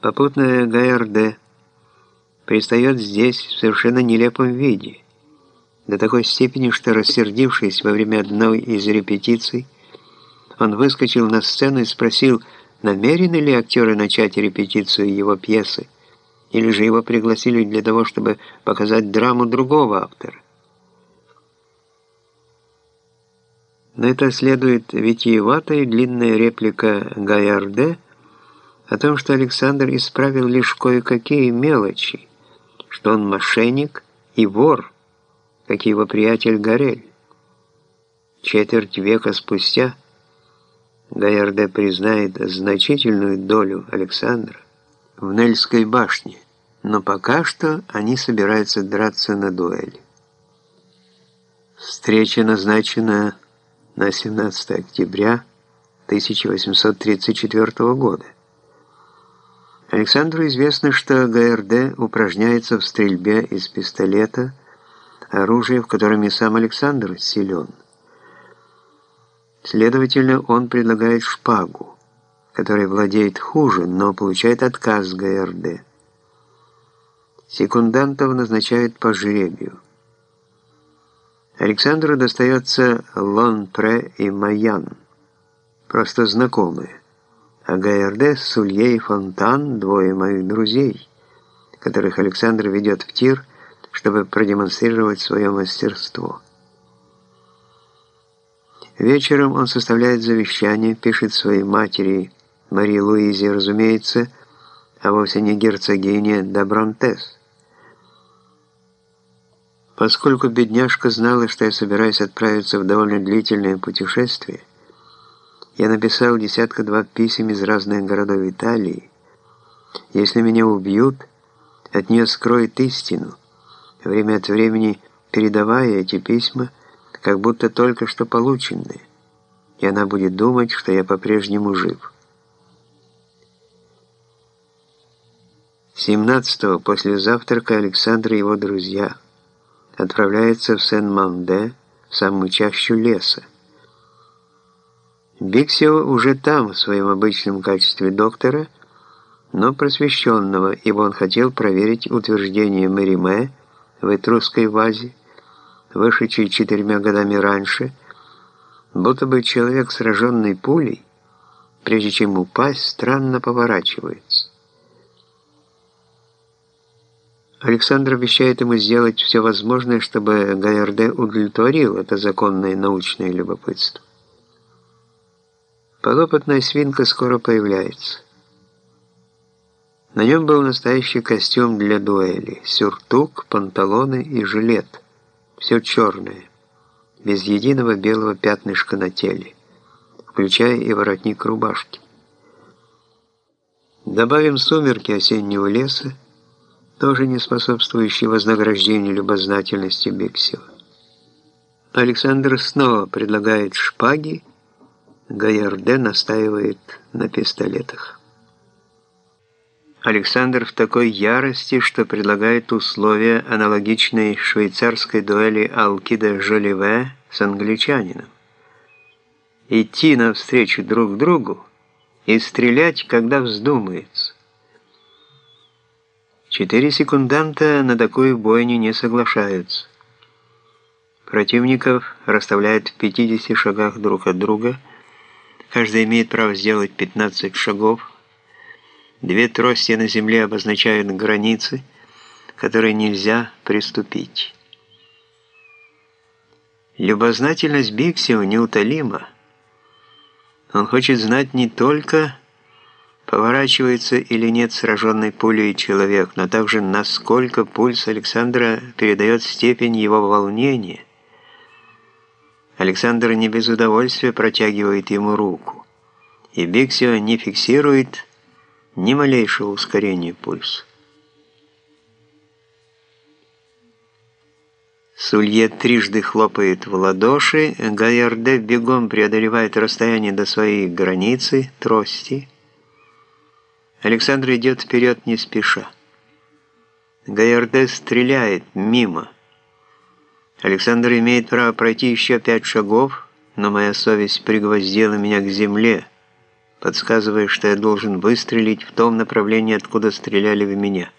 Попутная ГРД предстает здесь в совершенно нелепом виде, до такой степени, что, рассердившись во время одной из репетиций, он выскочил на сцену и спросил, намерены ли актеры начать репетицию его пьесы, или же его пригласили для того, чтобы показать драму другого автора. На это следует витиеватая длинная реплика Гайарде о том, что Александр исправил лишь кое-какие мелочи, что он мошенник и вор, как его приятель Горель. Четверть века спустя Гайарде признает значительную долю Александра в Нельской башне, но пока что они собираются драться на дуэли. Встреча назначена на 17 октября 1834 года. Александру известно, что ГРД упражняется в стрельбе из пистолета, оружие, в котором и сам Александр силен. Следовательно, он предлагает шпагу, которой владеет хуже, но получает отказ ГРД. Секундантов назначают по жребию. Александру достается Лон-Пре и Майян, просто знакомые, а ГРД, Сулье и Фонтан – двое моих друзей, которых Александр ведет в тир, чтобы продемонстрировать свое мастерство. Вечером он составляет завещание, пишет своей матери Марии Луизе, разумеется, а вовсе не герцогине Добронтес. Поскольку бедняжка знала, что я собираюсь отправиться в довольно длительное путешествие, я написал десятка-два писем из разных городов Италии. Если меня убьют, от нее скроет истину, время от времени передавая эти письма, как будто только что полученные, и она будет думать, что я по-прежнему жив. 17-го после завтрака Александр и его друзья – отправляется в Сен-Манде, в самую чащу леса. Биксио уже там, в своем обычном качестве доктора, но просвещенного, ибо он хотел проверить утверждение Мериме в этрусской вазе, вышедшей четырьмя годами раньше, будто бы человек, сраженный пулей, прежде чем упасть, странно поворачивается. Александр обещает ему сделать все возможное, чтобы ГРД удовлетворил это законное научное любопытство. Подопытная свинка скоро появляется. На нем был настоящий костюм для дуэли, сюртук, панталоны и жилет. Все черное, без единого белого пятнышка на теле, включая и воротник рубашки. Добавим сумерки осеннего леса, тоже не способствующий вознаграждению любознательности Бексева. Александр снова предлагает шпаги, Гаярде настаивает на пистолетах. Александр в такой ярости, что предлагает условия аналогичной швейцарской дуэли Алкида Жоливе с англичанином. Идти навстречу друг другу и стрелять, когда вздумается. Четыре секунданта на такую бойню не соглашаются. Противников расставляют в 50 шагах друг от друга. Каждый имеет право сделать 15 шагов. Две трости на земле обозначают границы, которые нельзя приступить. Любознательность Биксио неутолима. Он хочет знать не только поворачивается или нет сраженный пулей человек, но также насколько пульс Александра передает степень его волнения. Александр не без удовольствия протягивает ему руку, и Биксио не фиксирует ни малейшего ускорения пульса. Сулье трижды хлопает в ладоши, Гаярде бегом преодолевает расстояние до своей границы, трости, Александр идет вперед не спеша. Гайорде стреляет мимо. Александр имеет право пройти еще пять шагов, но моя совесть пригвоздила меня к земле, подсказывая, что я должен выстрелить в том направлении, откуда стреляли в меня.